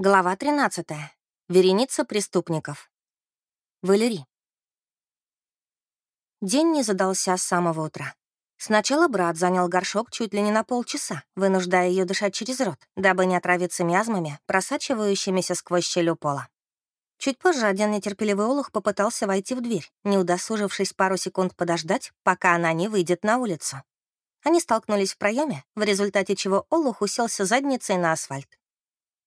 Глава 13. Вереница преступников. Валерий. День не задался с самого утра. Сначала брат занял горшок чуть ли не на полчаса, вынуждая ее дышать через рот, дабы не отравиться миазмами, просачивающимися сквозь щель у пола. Чуть позже один нетерпеливый олух попытался войти в дверь, не удосужившись пару секунд подождать, пока она не выйдет на улицу. Они столкнулись в проеме, в результате чего олух уселся задницей на асфальт.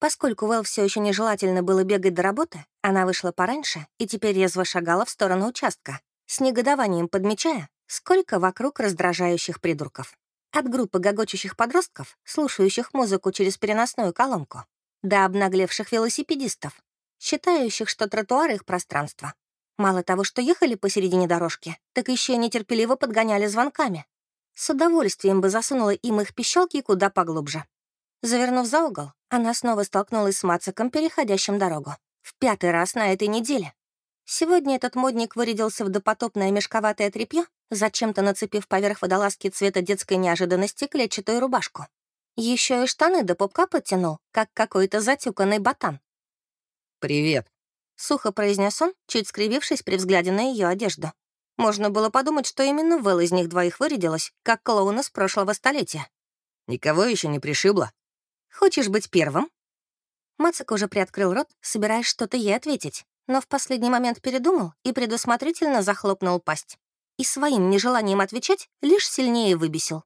Поскольку Вэл все еще нежелательно было бегать до работы, она вышла пораньше и теперь резво шагала в сторону участка, с негодованием подмечая, сколько вокруг раздражающих придурков. От группы гогочущих подростков, слушающих музыку через переносную колонку, до обнаглевших велосипедистов, считающих, что тротуар — их пространство. Мало того, что ехали посередине дорожки, так еще и нетерпеливо подгоняли звонками. С удовольствием бы засунула им их пищалки куда поглубже. Завернув за угол, она снова столкнулась с Мациком, переходящим дорогу. В пятый раз на этой неделе. Сегодня этот модник вырядился в допотопное мешковатое тряпье, зачем-то нацепив поверх водолазки цвета детской неожиданности клетчатую рубашку. Еще и штаны до пупка подтянул, как какой-то затюканный ботан. «Привет», — сухо произнес он, чуть скривившись при взгляде на ее одежду. Можно было подумать, что именно Вэл из них двоих вырядилась, как клоун из прошлого столетия. «Никого еще не пришибло?» Хочешь быть первым?» Мацик уже приоткрыл рот, собираясь что-то ей ответить, но в последний момент передумал и предусмотрительно захлопнул пасть. И своим нежеланием отвечать лишь сильнее выбесил.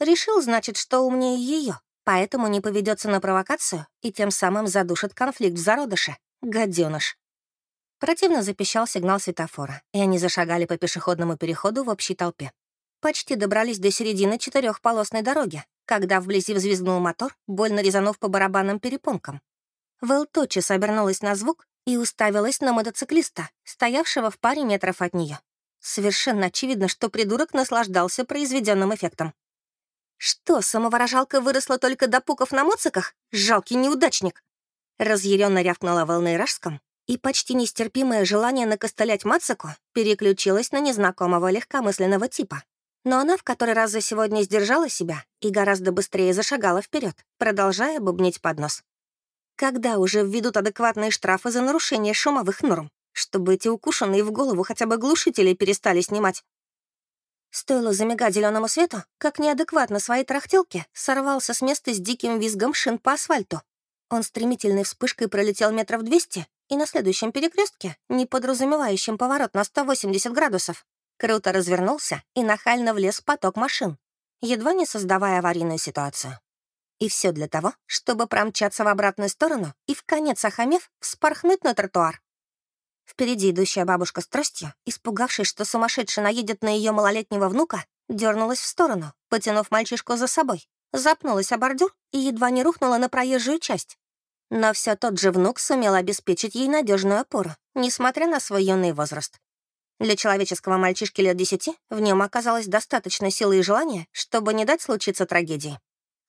Решил, значит, что умнее ее, поэтому не поведется на провокацию и тем самым задушит конфликт в зародыше. Гаденыш. Противно запищал сигнал светофора, и они зашагали по пешеходному переходу в общей толпе. Почти добрались до середины четырехполосной дороги, когда вблизи взвизгнул мотор, больно резанув по барабанным перепонкам. Вэл тотчас обернулась на звук и уставилась на мотоциклиста, стоявшего в паре метров от нее. Совершенно очевидно, что придурок наслаждался произведенным эффектом. «Что, самовыражалка выросла только до пуков на моциках? Жалкий неудачник!» Разъяренно рявкнула Вэл на и почти нестерпимое желание накостылять Мацаку переключилось на незнакомого легкомысленного типа, но она в который раз за сегодня сдержала себя и гораздо быстрее зашагала вперед, продолжая бубнить под нос. Когда уже введут адекватные штрафы за нарушение шумовых норм, чтобы эти укушенные в голову хотя бы глушители перестали снимать? Стоило замигать зеленому свету, как неадекватно своей трахтелке сорвался с места с диким визгом шин по асфальту. Он стремительной вспышкой пролетел метров 200 и на следующем перекрестке, не подразумевающем поворот на 180 градусов, Круто развернулся и нахально влез в поток машин, едва не создавая аварийную ситуацию. И все для того, чтобы промчаться в обратную сторону и, в конец охамев, вспорхнуть на тротуар. Впереди идущая бабушка с тростью, испугавшись, что сумасшедший наедет на ее малолетнего внука, дернулась в сторону, потянув мальчишку за собой, запнулась о бордюр и едва не рухнула на проезжую часть. Но все тот же внук сумел обеспечить ей надежную опору, несмотря на свой юный возраст. Для человеческого мальчишки лет десяти в нем оказалось достаточно силы и желания, чтобы не дать случиться трагедии.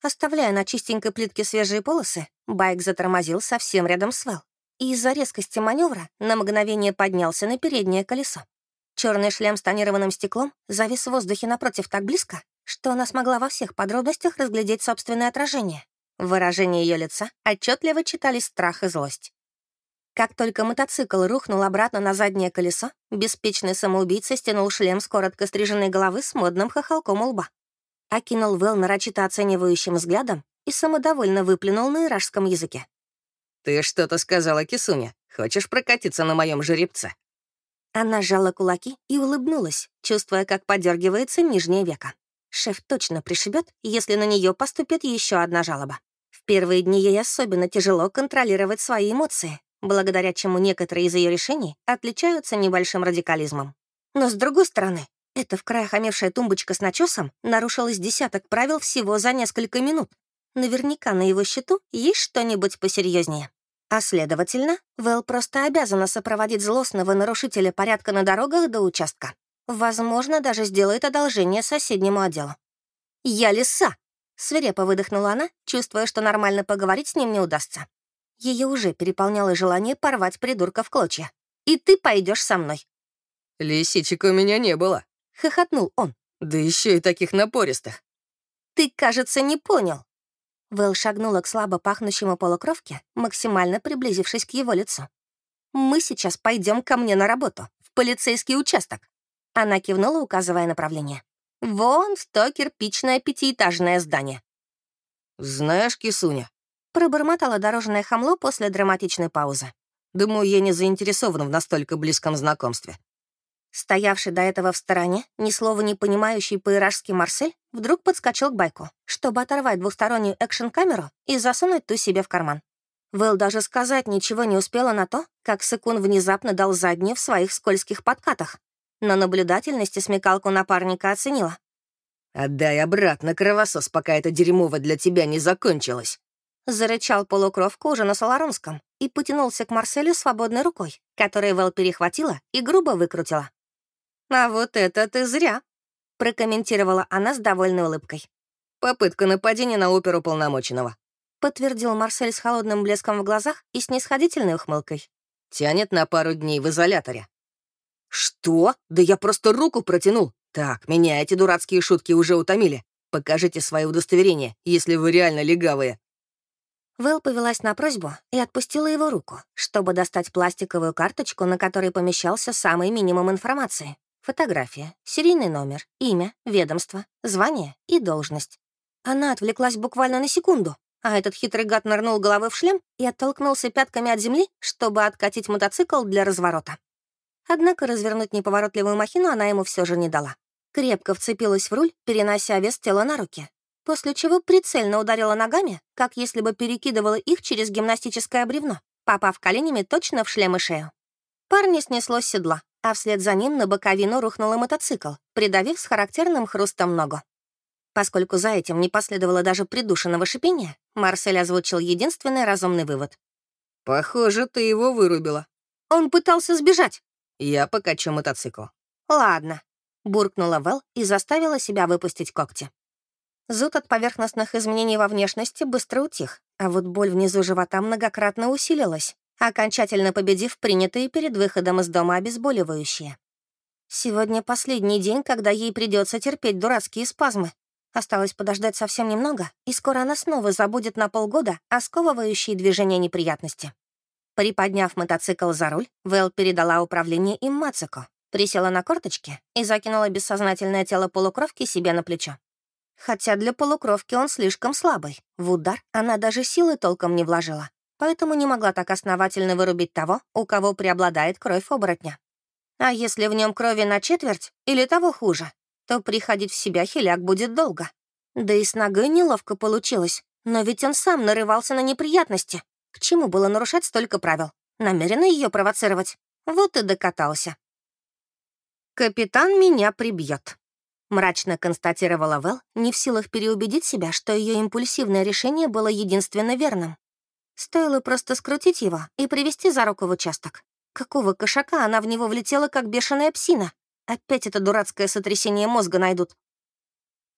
Оставляя на чистенькой плитке свежие полосы, байк затормозил совсем рядом с Вэл и из-за резкости маневра на мгновение поднялся на переднее колесо. Черный шлем с тонированным стеклом завис в воздухе напротив так близко, что она смогла во всех подробностях разглядеть собственное отражение. В выражении ее лица отчетливо читались страх и злость. Как только мотоцикл рухнул обратно на заднее колесо, беспечный самоубийца стянул шлем с коротко стриженной головы с модным хохолком у лба. Окинул Вэл нарочито оценивающим взглядом и самодовольно выплюнул на иражском языке. «Ты что-то сказала, Кисуня. Хочешь прокатиться на моем жеребце?» Она сжала кулаки и улыбнулась, чувствуя, как подергивается нижнее веко. Шеф точно пришибет, если на нее поступит еще одна жалоба. В первые дни ей особенно тяжело контролировать свои эмоции, благодаря чему некоторые из ее решений отличаются небольшим радикализмом. Но с другой стороны, эта в краях омевшая тумбочка с начесом нарушилась десяток правил всего за несколько минут. Наверняка на его счету есть что-нибудь посерьезнее. А следовательно, Вэл просто обязана сопроводить злостного нарушителя порядка на дорогах до участка. Возможно, даже сделает одолжение соседнему отделу. «Я лиса!» — свирепо выдохнула она, чувствуя, что нормально поговорить с ним не удастся. Ее уже переполняло желание порвать придурка в клочья. «И ты пойдешь со мной». «Лисичек у меня не было», — хохотнул он. «Да еще и таких напористых». «Ты, кажется, не понял». Вэл шагнула к слабо пахнущему полукровке, максимально приблизившись к его лицу. «Мы сейчас пойдем ко мне на работу, в полицейский участок». Она кивнула, указывая направление. «Вон в то кирпичное пятиэтажное здание». «Знаешь, кисуня», — пробормотало дорожное хамло после драматичной паузы. «Думаю, я не заинтересован в настолько близком знакомстве. Стоявший до этого в стороне, ни слова не понимающий по-иражски Марсель, вдруг подскочил к байку, чтобы оторвать двухстороннюю экшн-камеру и засунуть ту себе в карман. Вэл даже сказать ничего не успела на то, как Секун внезапно дал заднюю в своих скользких подкатах. Но наблюдательность и смекалку напарника оценила. «Отдай обратно, кровосос, пока это дерьмово для тебя не закончилось!» Зарычал полукровка уже на Соларонском и потянулся к Марселю свободной рукой, которую Вэл перехватила и грубо выкрутила. «А вот это ты зря», — прокомментировала она с довольной улыбкой. «Попытка нападения на оперу полномоченного», — подтвердил Марсель с холодным блеском в глазах и снисходительной ухмылкой. «Тянет на пару дней в изоляторе». «Что? Да я просто руку протянул. Так, меня эти дурацкие шутки уже утомили. Покажите свои удостоверения, если вы реально легавые». Вэл повелась на просьбу и отпустила его руку, чтобы достать пластиковую карточку, на которой помещался самый минимум информации. Фотография, серийный номер, имя, ведомство, звание и должность. Она отвлеклась буквально на секунду, а этот хитрый гад нырнул головой в шлем и оттолкнулся пятками от земли, чтобы откатить мотоцикл для разворота. Однако развернуть неповоротливую махину она ему все же не дала. Крепко вцепилась в руль, перенося вес тела на руки, после чего прицельно ударила ногами, как если бы перекидывала их через гимнастическое бревно, попав коленями точно в шлем и шею. Парня снесло с седла, а вслед за ним на боковину рухнул и мотоцикл, придавив с характерным хрустом ногу. Поскольку за этим не последовало даже придушенного шипения, Марсель озвучил единственный разумный вывод. «Похоже, ты его вырубила». «Он пытался сбежать». «Я покачу мотоцикл». «Ладно», — буркнула Вэл и заставила себя выпустить когти. Зуд от поверхностных изменений во внешности быстро утих, а вот боль внизу живота многократно усилилась окончательно победив принятые перед выходом из дома обезболивающие. Сегодня последний день, когда ей придется терпеть дурацкие спазмы. Осталось подождать совсем немного, и скоро она снова забудет на полгода о сковывающие движения неприятности. Приподняв мотоцикл за руль, Вэл передала управление им Мацеко, присела на корточки и закинула бессознательное тело полукровки себе на плечо. Хотя для полукровки он слишком слабый. В удар она даже силы толком не вложила поэтому не могла так основательно вырубить того, у кого преобладает кровь оборотня. А если в нем крови на четверть или того хуже, то приходить в себя хиляк будет долго. Да и с ногой неловко получилось, но ведь он сам нарывался на неприятности. К чему было нарушать столько правил? Намеренно ее провоцировать. Вот и докатался. «Капитан меня прибьет», — мрачно констатировала Вэл, не в силах переубедить себя, что ее импульсивное решение было единственно верным. Стоило просто скрутить его и привести за руку в участок. Какого кошака она в него влетела, как бешеная псина? Опять это дурацкое сотрясение мозга найдут.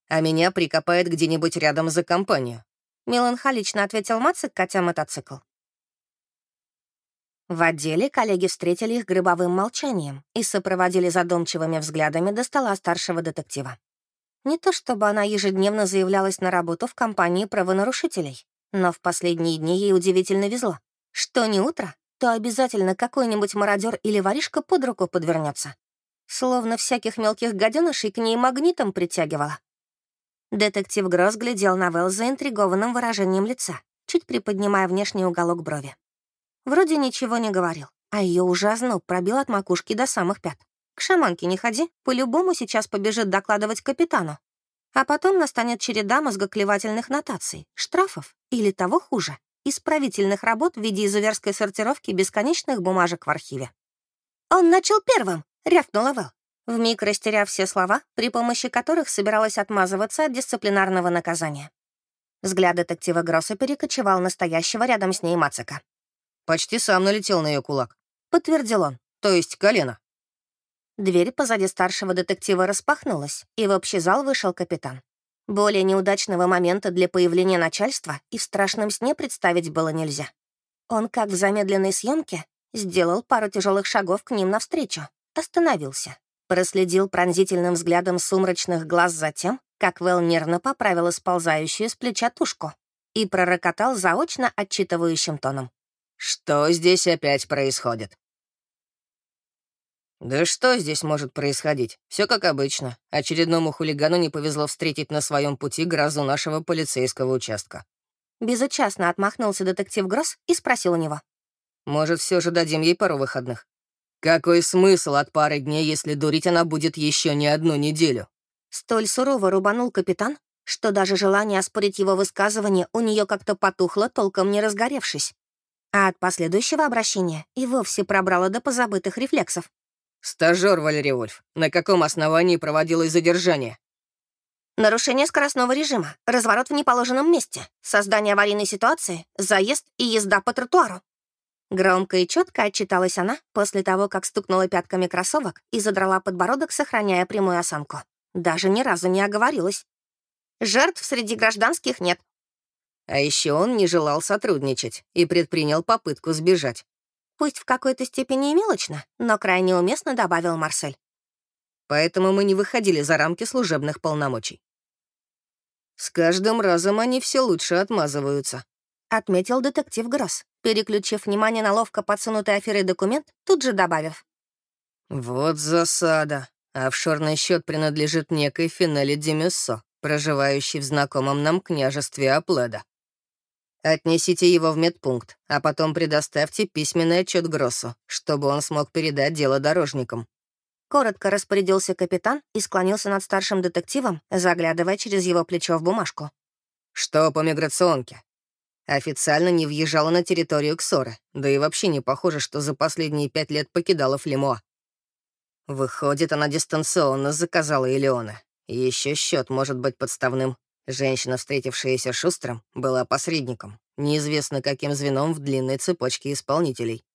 «А меня прикопает где-нибудь рядом за компанию», — меланхолично ответил Мацик, катя мотоцикл. В отделе коллеги встретили их гробовым молчанием и сопроводили задумчивыми взглядами до стола старшего детектива. Не то чтобы она ежедневно заявлялась на работу в компании правонарушителей, но в последние дни ей удивительно везло. Что не утро, то обязательно какой-нибудь мародер или воришка под руку подвернется. Словно всяких мелких гаденышей к ней магнитом притягивала. Детектив Гросс глядел на Вэл заинтригованным выражением лица, чуть приподнимая внешний уголок брови. Вроде ничего не говорил, а ее ужасно пробил от макушки до самых пят. К шаманке не ходи, по-любому сейчас побежит докладывать капитану. А потом настанет череда мозгоклевательных нотаций, штрафов или того хуже, исправительных работ в виде изуверской сортировки бесконечных бумажек в архиве. «Он начал первым!» — рявкнула Вэл, вмиг растеряв все слова, при помощи которых собиралась отмазываться от дисциплинарного наказания. Взгляд детектива Гросса перекочевал настоящего рядом с ней Мацика. «Почти сам налетел на ее кулак», — подтвердил он. «То есть колено». Дверь позади старшего детектива распахнулась, и в общий зал вышел капитан. Более неудачного момента для появления начальства и в страшном сне представить было нельзя. Он, как в замедленной съемке, сделал пару тяжелых шагов к ним навстречу, остановился, проследил пронзительным взглядом сумрачных глаз за тем, как Вэл нервно поправила сползающую с плеча тушку, и пророкотал заочно отчитывающим тоном. «Что здесь опять происходит?» «Да что здесь может происходить? Все как обычно. Очередному хулигану не повезло встретить на своем пути грозу нашего полицейского участка». Безучастно отмахнулся детектив Гросс и спросил у него. «Может, все же дадим ей пару выходных?» «Какой смысл от пары дней, если дурить она будет еще не одну неделю?» Столь сурово рубанул капитан, что даже желание оспорить его высказывание у нее как-то потухло, толком не разгоревшись. А от последующего обращения и вовсе пробрало до позабытых рефлексов. «Стажёр Валерий Вольф, на каком основании проводилось задержание?» Нарушение скоростного режима, разворот в неположенном месте, создание аварийной ситуации, заезд и езда по тротуару. Громко и четко отчиталась она после того, как стукнула пятками кроссовок и задрала подбородок, сохраняя прямую осанку. Даже ни разу не оговорилась. Жертв среди гражданских нет. А еще он не желал сотрудничать и предпринял попытку сбежать. Пусть в какой-то степени и мелочно, но крайне уместно добавил Марсель. Поэтому мы не выходили за рамки служебных полномочий. С каждым разом они все лучше отмазываются. Отметил детектив Гросс, переключив внимание на ловко подсунутый аферой документ, тут же добавив. Вот засада. Офшорный счет принадлежит некой Финелли Демюссо, проживающей в знакомом нам княжестве Апледа. Отнесите его в медпункт, а потом предоставьте письменный отчет Гроссу, чтобы он смог передать дело дорожникам». Коротко распорядился капитан и склонился над старшим детективом, заглядывая через его плечо в бумажку. «Что по миграционке?» Официально не въезжала на территорию Ксоры, да и вообще не похоже, что за последние пять лет покидала Флемо. Выходит, она дистанционно заказала Элеона. Еще счет может быть подставным. Женщина, встретившаяся Шустром, была посредником, неизвестно каким звеном в длинной цепочке исполнителей.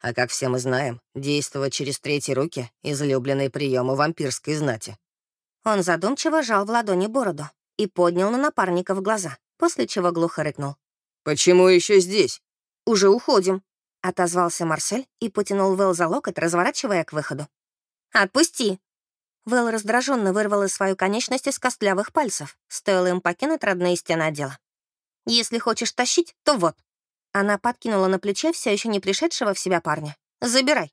А как все мы знаем, действовать через третьи руки — излюбленный прием у вампирской знати. Он задумчиво жал в ладони бороду и поднял на напарника в глаза, после чего глухо рыкнул. «Почему еще здесь?» «Уже уходим», — отозвался Марсель и потянул Вэл за локоть, разворачивая к выходу. «Отпусти!» Вэл раздраженно вырвала свою конечность из костлявых пальцев, стоило им покинуть родные стены отдела. «Если хочешь тащить, то вот». Она подкинула на плече все еще не пришедшего в себя парня. «Забирай».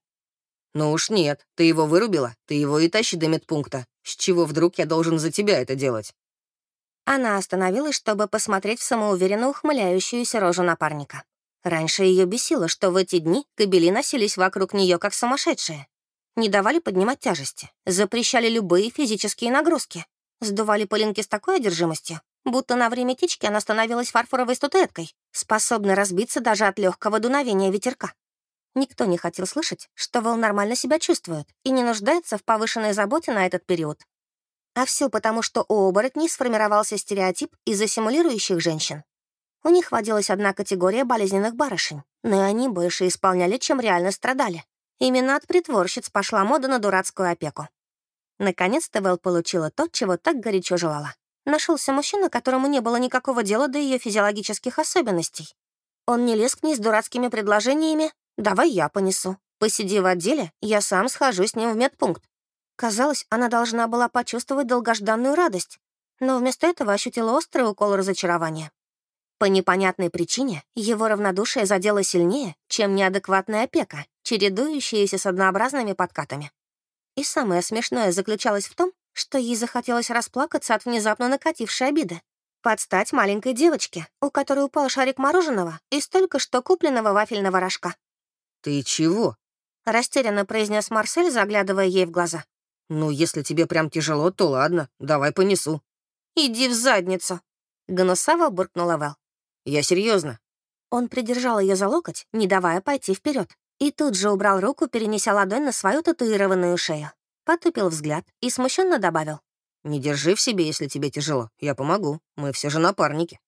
«Ну уж нет, ты его вырубила, ты его и тащи до медпункта. С чего вдруг я должен за тебя это делать?» Она остановилась, чтобы посмотреть в самоуверенно ухмыляющуюся рожу напарника. Раньше ее бесило, что в эти дни кобели носились вокруг нее как сумасшедшие. Не давали поднимать тяжести, запрещали любые физические нагрузки, сдували пылинки с такой одержимостью, будто на время течки она становилась фарфоровой статуэткой, способной разбиться даже от легкого дуновения ветерка. Никто не хотел слышать, что Вэл нормально себя чувствует и не нуждается в повышенной заботе на этот период. А все потому, что у оборотней сформировался стереотип из-за симулирующих женщин. У них водилась одна категория болезненных барышень, но они больше исполняли, чем реально страдали. Именно от притворщиц пошла мода на дурацкую опеку. Наконец-то Вэл получила то, чего так горячо желала. Нашелся мужчина, которому не было никакого дела до ее физиологических особенностей. Он не лез к ней с дурацкими предложениями «давай я понесу». Посиди в отделе, я сам схожу с ним в медпункт. Казалось, она должна была почувствовать долгожданную радость, но вместо этого ощутила острый укол разочарования. По непонятной причине его равнодушие задело сильнее, чем неадекватная опека, чередующаяся с однообразными подкатами. И самое смешное заключалось в том, что ей захотелось расплакаться от внезапно накатившей обиды. Подстать маленькой девочке, у которой упал шарик мороженого из только что купленного вафельного рожка. «Ты чего?» — растерянно произнес Марсель, заглядывая ей в глаза. «Ну, если тебе прям тяжело, то ладно, давай понесу». «Иди в задницу!» — гнусаво буркнула Вэл. Я серьезно. Он придержал ее за локоть, не давая пойти вперед, и тут же убрал руку, перенеся ладонь на свою татуированную шею. Потупил взгляд и смущенно добавил. «Не держи в себе, если тебе тяжело. Я помогу. Мы все же напарники».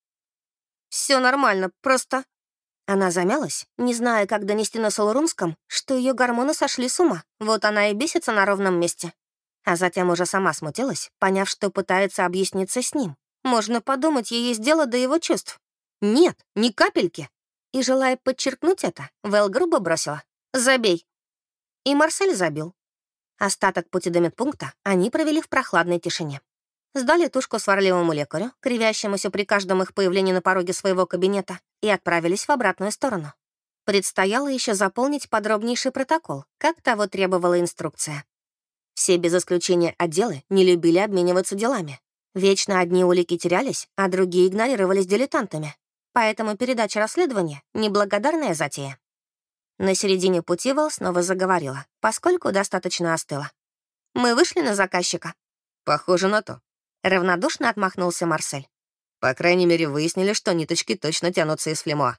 Все нормально, просто...» Она замялась, не зная, как донести на Солурумском, что ее гормоны сошли с ума. Вот она и бесится на ровном месте. А затем уже сама смутилась, поняв, что пытается объясниться с ним. Можно подумать, ей есть дело до его чувств. Нет, ни капельки. И, желая подчеркнуть это, Вэл грубо бросила. «Забей». И Марсель забил. Остаток пути до медпункта они провели в прохладной тишине. Сдали тушку сварливому лекарю, кривящемуся при каждом их появлении на пороге своего кабинета, и отправились в обратную сторону. Предстояло еще заполнить подробнейший протокол, как того требовала инструкция. Все без исключения отделы не любили обмениваться делами. Вечно одни улики терялись, а другие игнорировались дилетантами. Поэтому передача расследования — неблагодарная затея. На середине пути Вэл снова заговорила, поскольку достаточно остыла. «Мы вышли на заказчика?» «Похоже на то», Равнодушно отмахнулся Марсель. По крайней мере, выяснили, что ниточки точно тянутся из флемуа.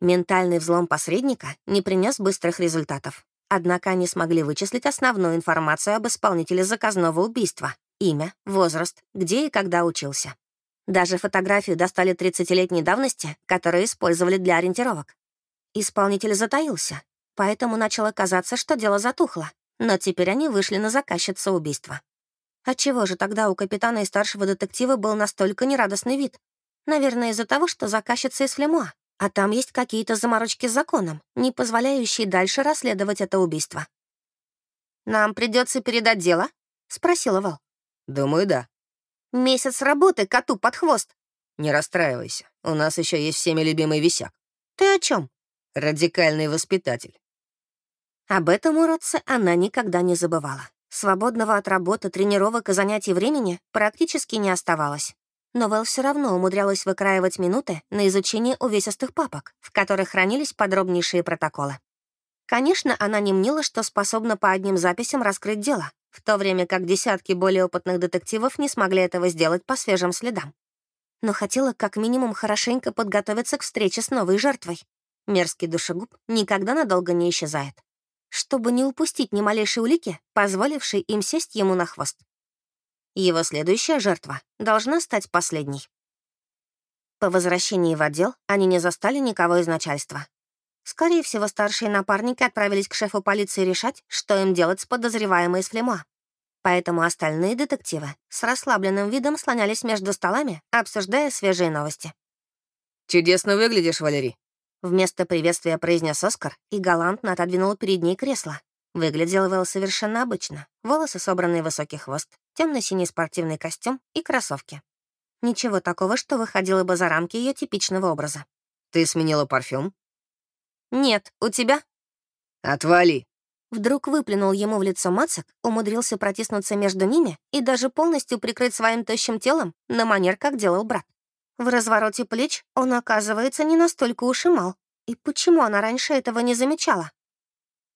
Ментальный взлом посредника не принес быстрых результатов. Однако они смогли вычислить основную информацию об исполнителе заказного убийства — имя, возраст, где и когда учился. Даже фотографию достали 30-летней давности, которую использовали для ориентировок. Исполнитель затаился, поэтому начало казаться, что дело затухло, но теперь они вышли на заказчицу убийства. Отчего же тогда у капитана и старшего детектива был настолько нерадостный вид? Наверное, из-за того, что заказчица из Флемуа, а там есть какие-то заморочки с законом, не позволяющие дальше расследовать это убийство. «Нам придется передать дело?» — спросила Вал. «Думаю, да». «Месяц работы коту под хвост». «Не расстраивайся, у нас еще есть всеми любимый висяк». «Ты о чем? «Радикальный воспитатель». Об этом уродце она никогда не забывала. Свободного от работы, тренировок и занятий времени практически не оставалось. Но Вэл все равно умудрялась выкраивать минуты на изучение увесистых папок, в которых хранились подробнейшие протоколы. Конечно, она не мнила, что способна по одним записям раскрыть дело, в то время как десятки более опытных детективов не смогли этого сделать по свежим следам. Но хотела как минимум хорошенько подготовиться к встрече с новой жертвой. Мерзкий душегуб никогда надолго не исчезает чтобы не упустить ни малейшей улики, позволившей им сесть ему на хвост. Его следующая жертва должна стать последней. По возвращении в отдел они не застали никого из начальства. Скорее всего, старшие напарники отправились к шефу полиции решать, что им делать с подозреваемой из Флема. Поэтому остальные детективы с расслабленным видом слонялись между столами, обсуждая свежие новости. «Чудесно выглядишь, Валерий», Вместо приветствия произнес Оскар и галантно отодвинул перед ней кресло. Выглядел Вэл совершенно обычно. Волосы собранный в высокий хвост, темно-синий спортивный костюм и кроссовки. Ничего такого, что выходило бы за рамки ее типичного образа. «Ты сменила парфюм?» «Нет, у тебя?» «Отвали!» Вдруг выплюнул ему в лицо Мацак, умудрился протиснуться между ними и даже полностью прикрыть своим тощим телом на манер, как делал брат. В развороте плеч он, оказывается, не настолько уж и мал. И почему она раньше этого не замечала?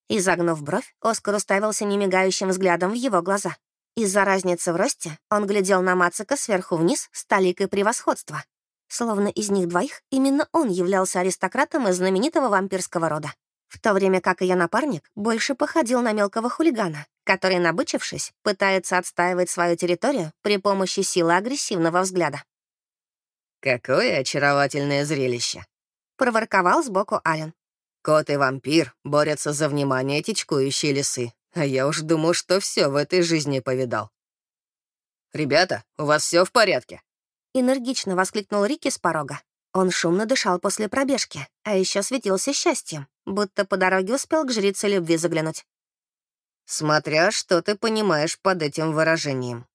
Изогнув бровь, Оскар уставился немигающим взглядом в его глаза. Из-за разницы в росте он глядел на Мацика сверху вниз с толикой превосходства. Словно из них двоих именно он являлся аристократом из знаменитого вампирского рода. В то время как ее напарник больше походил на мелкого хулигана, который, набычившись, пытается отстаивать свою территорию при помощи силы агрессивного взгляда. «Какое очаровательное зрелище!» — проворковал сбоку Ален. «Кот и вампир борются за внимание течкующей лисы, а я уж думал, что все в этой жизни повидал». «Ребята, у вас все в порядке?» Энергично воскликнул Рики с порога. Он шумно дышал после пробежки, а еще светился счастьем, будто по дороге успел к жрице любви заглянуть. «Смотря что ты понимаешь под этим выражением»,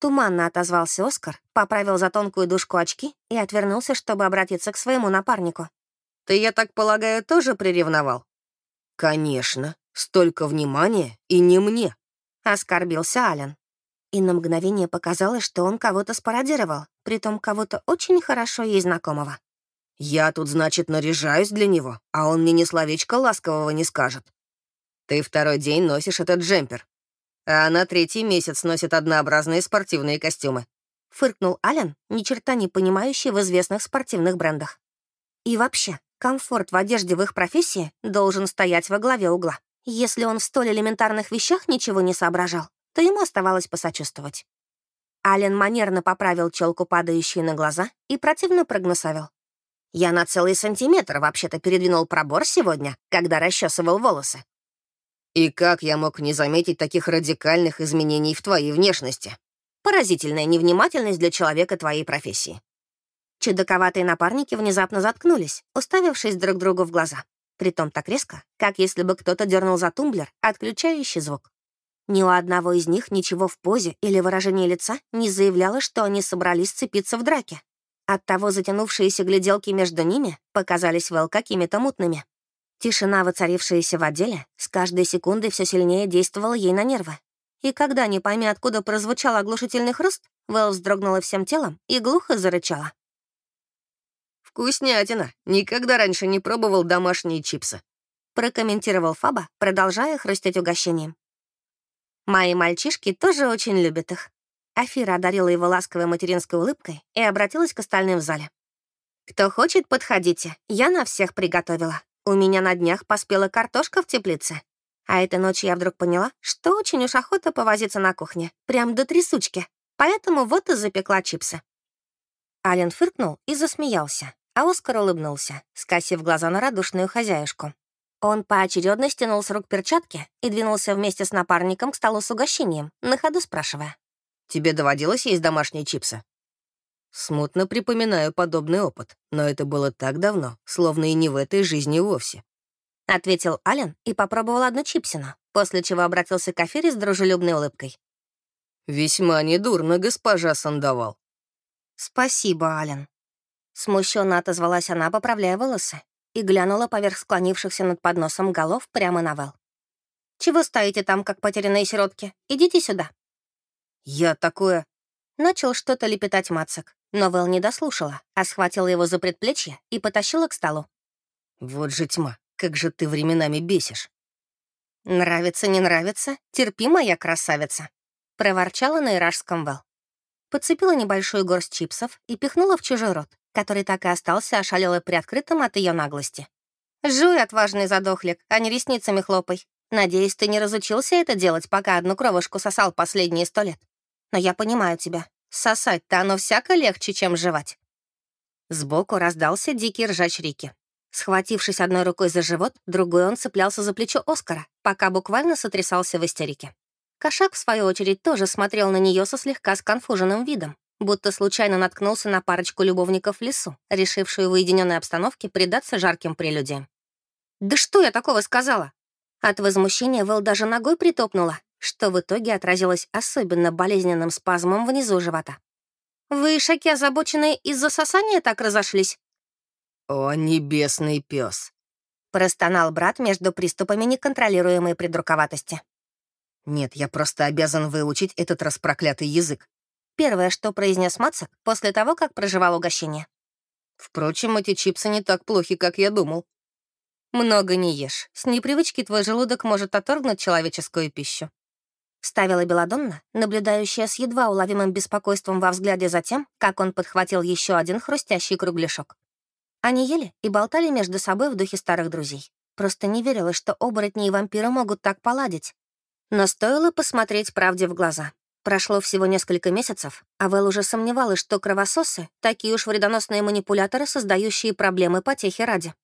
Туманно отозвался Оскар, поправил за тонкую дужку очки и отвернулся, чтобы обратиться к своему напарнику. «Ты, я так полагаю, тоже приревновал?» «Конечно. Столько внимания и не мне», — оскорбился Ален. И на мгновение показалось, что он кого-то спародировал, притом кого-то очень хорошо ей знакомого. «Я тут, значит, наряжаюсь для него, а он мне ни словечко ласкового не скажет. Ты второй день носишь этот джемпер а она третий месяц носит однообразные спортивные костюмы. Фыркнул Ален, ни черта не понимающий в известных спортивных брендах. И вообще, комфорт в одежде в их профессии должен стоять во главе угла. Если он в столь элементарных вещах ничего не соображал, то ему оставалось посочувствовать. Ален манерно поправил челку, падающую на глаза, и противно прогнусавил. «Я на целый сантиметр вообще-то передвинул пробор сегодня, когда расчесывал волосы. И как я мог не заметить таких радикальных изменений в твоей внешности? Поразительная невнимательность для человека твоей профессии. Чудаковатые напарники внезапно заткнулись, уставившись друг другу в глаза. Притом так резко, как если бы кто-то дернул за тумблер, отключающий звук. Ни у одного из них ничего в позе или выражении лица не заявляло, что они собрались сцепиться в драке. Оттого затянувшиеся гляделки между ними показались Вэл какими-то мутными. Тишина, воцарившаяся в отделе, с каждой секундой все сильнее действовала ей на нервы. И когда, не пойми откуда прозвучал оглушительный хруст, Вэл вздрогнула всем телом и глухо зарычала. «Вкуснятина! Никогда раньше не пробовал домашние чипсы», прокомментировал Фаба, продолжая хрустеть угощением. «Мои мальчишки тоже очень любят их». Афира одарила его ласковой материнской улыбкой и обратилась к остальным в зале. «Кто хочет, подходите. Я на всех приготовила. У меня на днях поспела картошка в теплице. А этой ночью я вдруг поняла, что очень уж охота повозиться на кухне. Прям до трясучки. Поэтому вот и запекла чипсы». Ален фыркнул и засмеялся, а Оскар улыбнулся, скосив глаза на радушную хозяюшку. Он поочередно стянул с рук перчатки и двинулся вместе с напарником к столу с угощением, на ходу спрашивая. «Тебе доводилось есть домашние чипсы?» Смутно припоминаю подобный опыт, но это было так давно, словно и не в этой жизни вовсе. Ответил Ален и попробовал одну чипсину, после чего обратился к Афире с дружелюбной улыбкой. «Весьма недурно, госпожа Сандовал». «Спасибо, Ален». Смущенно отозвалась она, поправляя волосы, и глянула поверх склонившихся над подносом голов прямо на Вэл. «Чего стоите там, как потерянные сиротки? Идите сюда». «Я такое...» Начал что-то лепетать Мацик, но Вэл не дослушала, а схватила его за предплечье и потащила к столу. «Вот же тьма, как же ты временами бесишь». «Нравится, не нравится? Терпи, моя красавица», — проворчала на иражском Вэл. Подцепила небольшую горсть чипсов и пихнула в чужой рот, который так и остался ошалело приоткрытым от ее наглости. «Жуй, отважный задохлик, а не ресницами хлопай. Надеюсь, ты не разучился это делать, пока одну кровушку сосал последние сто лет. Но я понимаю тебя. Сосать-то оно всяко легче, чем жевать». Сбоку раздался дикий ржач Рики. Схватившись одной рукой за живот, другой он цеплялся за плечо Оскара, пока буквально сотрясался в истерике. Кошак, в свою очередь, тоже смотрел на нее со слегка сконфуженным видом, будто случайно наткнулся на парочку любовников в лесу, решившую в уединенной обстановке предаться жарким прелюдиям. «Да что я такого сказала?» От возмущения Вэл даже ногой притопнула, что в итоге отразилось особенно болезненным спазмом внизу живота. «Вы, шаки озабоченные, из-за сосания так разошлись?» «О, небесный пес! простонал брат между приступами неконтролируемой придурковатости. «Нет, я просто обязан выучить этот распроклятый язык. Первое, что произнес Мацак после того, как проживал угощение. Впрочем, эти чипсы не так плохи, как я думал. Много не ешь. С непривычки твой желудок может отторгнуть человеческую пищу. Ставила Беладонна, наблюдающая с едва уловимым беспокойством во взгляде за тем, как он подхватил еще один хрустящий кругляшок. Они ели и болтали между собой в духе старых друзей. Просто не верила, что оборотни и вампиры могут так поладить. Но стоило посмотреть правде в глаза. Прошло всего несколько месяцев, а Вэл уже сомневалась, что кровососы — такие уж вредоносные манипуляторы, создающие проблемы потехи ради.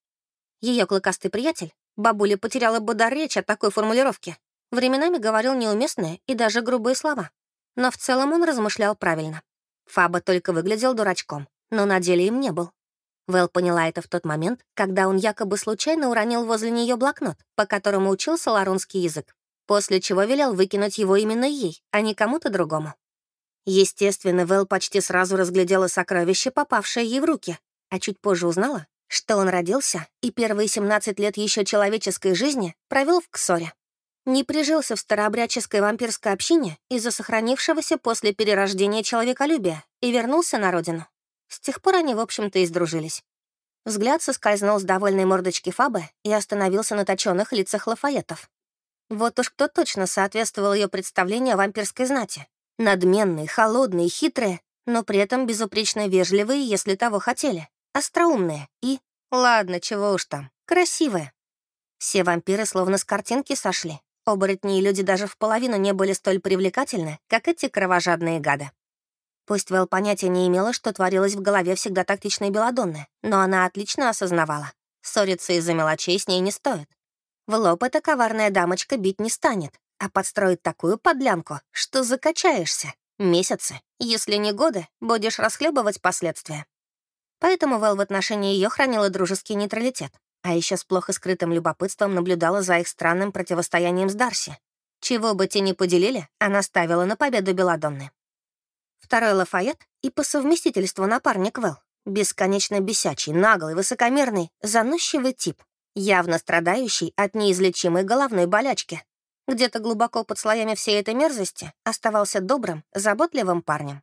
Ее клыкастый приятель, бабуля потеряла бы дар речи от такой формулировки. Временами говорил неуместные и даже грубые слова. Но в целом он размышлял правильно. Фаба только выглядел дурачком, но на деле им не был. Вэл поняла это в тот момент, когда он якобы случайно уронил возле нее блокнот, по которому учился ларунский язык после чего велел выкинуть его именно ей, а не кому-то другому. Естественно, Вэл почти сразу разглядела сокровище, попавшее ей в руки, а чуть позже узнала, что он родился и первые 17 лет еще человеческой жизни провел в Ксоре. Не прижился в старообрядческой вампирской общине из-за сохранившегося после перерождения человеколюбия и вернулся на родину. С тех пор они, в общем-то, и сдружились. Взгляд соскользнул с довольной мордочки Фабы и остановился на точенных лицах Лафаетов. Вот уж кто точно соответствовал ее представлению о вампирской знати. Надменные, холодные, хитрые, но при этом безупречно вежливые, если того хотели, остроумные и, ладно, чего уж там, красивые. Все вампиры словно с картинки сошли. Оборотни и люди даже в половину не были столь привлекательны, как эти кровожадные гады. Пусть Вэл понятия не имела, что творилось в голове всегда тактичной Беладонны, но она отлично осознавала. Ссориться из-за мелочей с ней не стоит. В лоб эта коварная дамочка бить не станет, а подстроит такую подлянку, что закачаешься. Месяцы, если не годы, будешь расхлебывать последствия. Поэтому Вэл в отношении ее хранила дружеский нейтралитет, а еще с плохо скрытым любопытством наблюдала за их странным противостоянием с Дарси. Чего бы те ни поделили, она ставила на победу Беладонны. Второй Лафайет и по совместительству напарник Вэл. Бесконечно бесячий, наглый, высокомерный, заносчивый тип, явно страдающий от неизлечимой головной болячки. Где-то глубоко под слоями всей этой мерзости оставался добрым, заботливым парнем.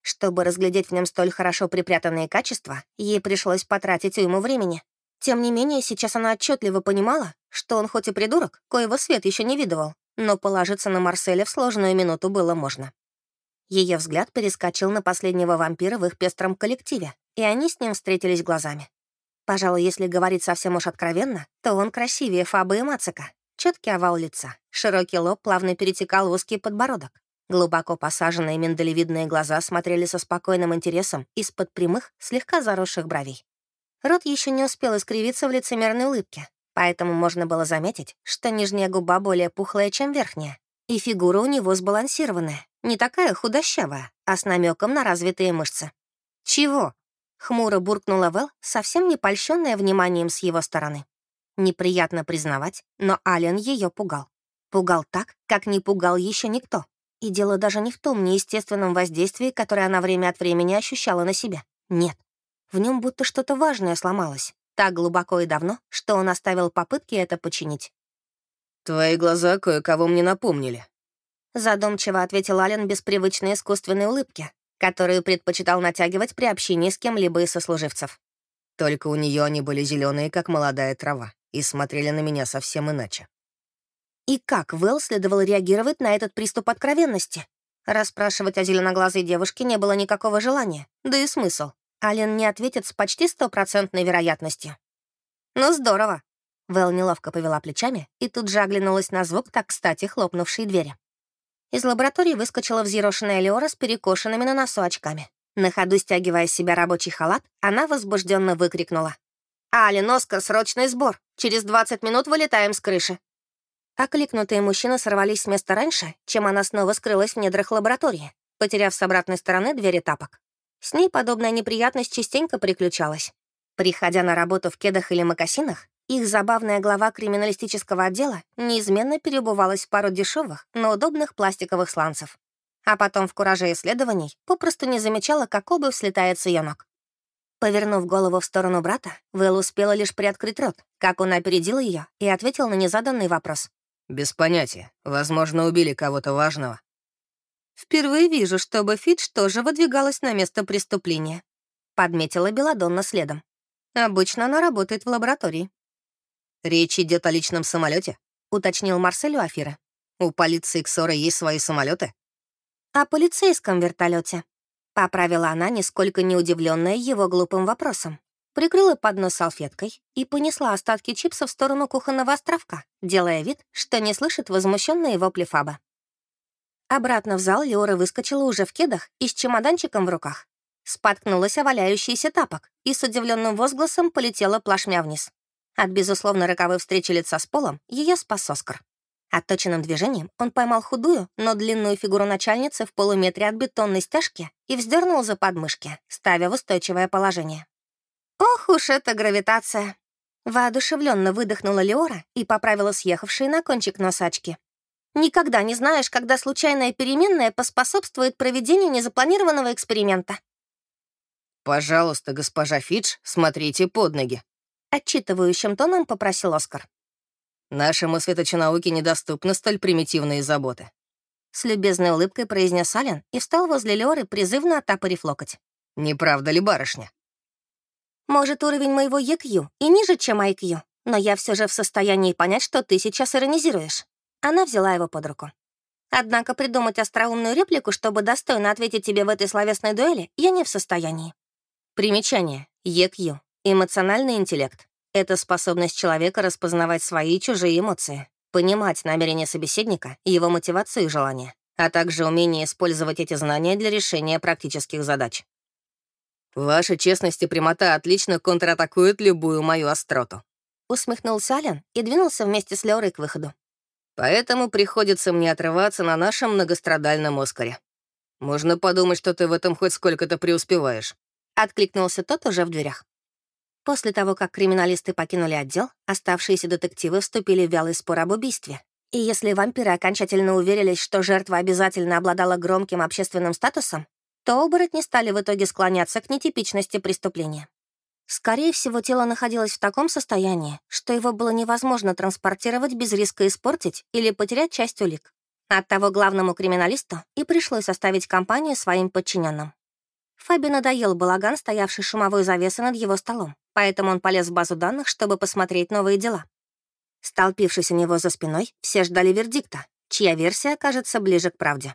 Чтобы разглядеть в нем столь хорошо припрятанные качества, ей пришлось потратить уйму времени. Тем не менее, сейчас она отчетливо понимала, что он хоть и придурок, коего свет еще не видывал, но положиться на Марселя в сложную минуту было можно. Ее взгляд перескочил на последнего вампира в их пестром коллективе, и они с ним встретились глазами. Пожалуй, если говорить совсем уж откровенно, то он красивее Фабы и Мацика. Четкий овал лица, широкий лоб плавно перетекал в узкий подбородок. Глубоко посаженные миндалевидные глаза смотрели со спокойным интересом из-под прямых, слегка заросших бровей. Рот еще не успел искривиться в лицемерной улыбке, поэтому можно было заметить, что нижняя губа более пухлая, чем верхняя, и фигура у него сбалансированная, не такая худощавая, а с намеком на развитые мышцы. «Чего?» — хмуро буркнула Вэл, совсем не польщенная вниманием с его стороны. Неприятно признавать, но Ален ее пугал. Пугал так, как не пугал еще никто. И дело даже не в том неестественном воздействии, которое она время от времени ощущала на себя. Нет. В нем будто что-то важное сломалось. Так глубоко и давно, что он оставил попытки это починить. «Твои глаза кое-кого мне напомнили», — задумчиво ответил Ален без привычной искусственной улыбки, которую предпочитал натягивать при общении с кем-либо из сослуживцев. Только у нее они были зеленые, как молодая трава, и смотрели на меня совсем иначе. И как Вэл следовало реагировать на этот приступ откровенности? Расспрашивать о зеленоглазой девушке не было никакого желания. Да и смысл. Ален не ответит с почти стопроцентной вероятностью. «Ну, здорово!» Вэл неловко повела плечами и тут же оглянулась на звук, так кстати, хлопнувшей двери. Из лаборатории выскочила взъерошенная Леора с перекошенными на носу очками. На ходу стягивая с себя рабочий халат, она возбужденно выкрикнула. «Ален, Оскар, срочный сбор! Через 20 минут вылетаем с крыши!» Окликнутые мужчины сорвались с места раньше, чем она снова скрылась в недрах лаборатории, потеряв с обратной стороны двери тапок. С ней подобная неприятность частенько приключалась. Приходя на работу в кедах или мокасинах, их забавная глава криминалистического отдела неизменно перебывалась в пару дешевых, но удобных пластиковых сланцев. А потом в кураже исследований попросту не замечала, как обувь слетает с ее ног. Повернув голову в сторону брата, Вэл успела лишь приоткрыть рот, как он опередил ее и ответил на незаданный вопрос. «Без понятия. Возможно, убили кого-то важного». «Впервые вижу, чтобы Фидж тоже выдвигалась на место преступления», — подметила Беладонна следом. «Обычно она работает в лаборатории». «Речь идет о личном самолете, уточнил Марселю Афира. «У полиции Ксора есть свои самолеты. «О полицейском вертолете, поправила она, нисколько не удивленная его глупым вопросом прикрыла поднос салфеткой и понесла остатки чипсов в сторону кухонного островка, делая вид, что не слышит возмущенные вопли Фаба. Обратно в зал Леора выскочила уже в кедах и с чемоданчиком в руках. Споткнулась о валяющийся тапок и с удивленным возгласом полетела плашмя вниз. От, безусловно, роковой встречи лица с полом ее спас Оскар. Отточенным движением он поймал худую, но длинную фигуру начальницы в полуметре от бетонной стяжки и вздернул за подмышки, ставя в устойчивое положение. «Ох уж эта гравитация!» Воодушевленно выдохнула Леора и поправила съехавшие на кончик носачки. «Никогда не знаешь, когда случайная переменная поспособствует проведению незапланированного эксперимента». «Пожалуйста, госпожа Фидж, смотрите под ноги», — отчитывающим тоном попросил Оскар. «Нашему светочу науки недоступны столь примитивные заботы». С любезной улыбкой произнес Ален и встал возле Леоры, призывно оттапорив локоть. «Не правда ли, барышня?» Может, уровень моего EQ и ниже, чем IQ, но я все же в состоянии понять, что ты сейчас иронизируешь». Она взяла его под руку. Однако придумать остроумную реплику, чтобы достойно ответить тебе в этой словесной дуэли, я не в состоянии. Примечание. EQ. Эмоциональный интеллект. Это способность человека распознавать свои и чужие эмоции, понимать намерения собеседника, его мотивацию и желания, а также умение использовать эти знания для решения практических задач. «Ваша честность и прямота отлично контратакуют любую мою остроту», усмехнулся Ален и двинулся вместе с Лёрой к выходу. «Поэтому приходится мне отрываться на нашем многострадальном Оскаре. Можно подумать, что ты в этом хоть сколько-то преуспеваешь», откликнулся тот уже в дверях. После того, как криминалисты покинули отдел, оставшиеся детективы вступили в вялый спор об убийстве. И если вампиры окончательно уверились, что жертва обязательно обладала громким общественным статусом, то оборотни стали в итоге склоняться к нетипичности преступления. Скорее всего, тело находилось в таком состоянии, что его было невозможно транспортировать без риска испортить или потерять часть улик. Оттого главному криминалисту и пришлось оставить компанию своим подчиненным. Фаби надоел балаган, стоявший шумовой завесой над его столом, поэтому он полез в базу данных, чтобы посмотреть новые дела. Столпившись у него за спиной, все ждали вердикта, чья версия окажется ближе к правде.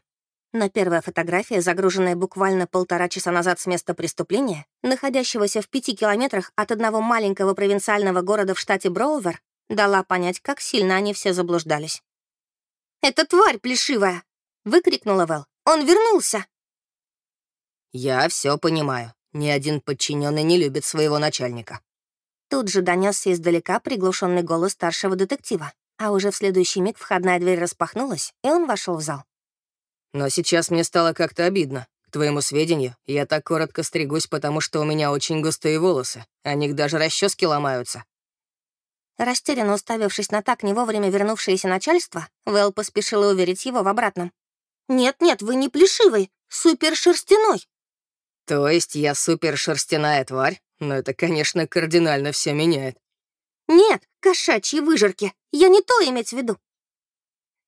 Но первая фотография, загруженная буквально полтора часа назад с места преступления, находящегося в пяти километрах от одного маленького провинциального города в штате Броувер, дала понять, как сильно они все заблуждались. «Это тварь плешивая!» — выкрикнула Вэл. «Он вернулся!» «Я все понимаю. Ни один подчиненный не любит своего начальника», Тут же донесся издалека приглушенный голос старшего детектива, а уже в следующий миг входная дверь распахнулась, и он вошел в зал. «Но сейчас мне стало как-то обидно. К твоему сведению, я так коротко стригусь, потому что у меня очень густые волосы. О них даже расчески ломаются». Растерянно уставившись на так не вовремя вернувшееся начальство, Вэл поспешила уверить его в обратном. «Нет-нет, вы не плешивый, супершерстяной». «То есть я супершерстяная тварь?» Но это, конечно, кардинально все меняет. Нет, кошачьи выжирки. Я не то иметь в виду.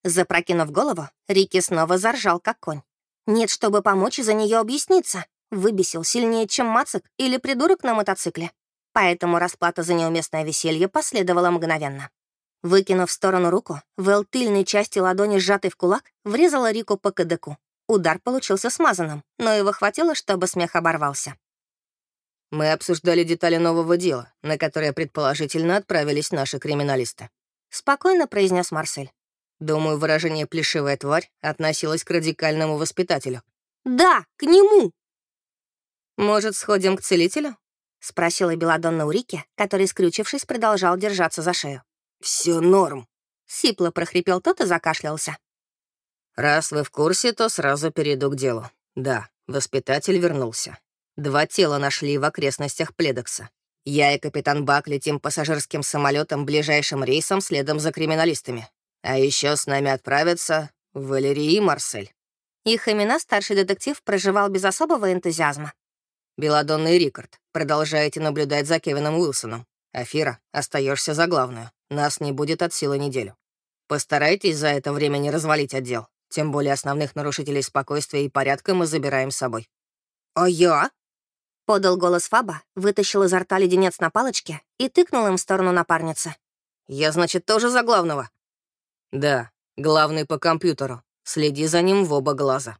Запрокинув голову, Рики снова заржал, как конь. Нет, чтобы помочь за нее объясниться. Выбесил сильнее, чем Мацик или придурок на мотоцикле. Поэтому расплата за неуместное веселье последовала мгновенно. Выкинув в сторону руку, Вэл тыльной части ладони, сжатой в кулак, врезала Рику по кадыку. Удар получился смазанным, но его хватило, чтобы смех оборвался. Мы обсуждали детали нового дела, на которое предположительно отправились наши криминалисты. Спокойно произнес Марсель. Думаю, выражение «плешивая тварь» относилось к радикальному воспитателю. «Да, к нему!» «Может, сходим к целителю?» — спросила Беладонна Урики, который, скрючившись, продолжал держаться за шею. Все норм», — сипло прохрипел тот и закашлялся. «Раз вы в курсе, то сразу перейду к делу. Да, воспитатель вернулся. Два тела нашли в окрестностях Пледокса. Я и капитан Бак летим пассажирским самолетом ближайшим рейсом следом за криминалистами. А еще с нами отправятся Валерий и Марсель. Их имена старший детектив проживал без особого энтузиазма. Беладонна и Рикард, продолжаете наблюдать за Кевином Уилсоном. Афира, остаешься за главную. Нас не будет от силы неделю. Постарайтесь за это время не развалить отдел. Тем более основных нарушителей спокойствия и порядка мы забираем с собой. «А я?» Подал голос Фаба, вытащил изо рта леденец на палочке и тыкнул им в сторону напарницы. «Я, значит, тоже за главного?» «Да, главный по компьютеру. Следи за ним в оба глаза».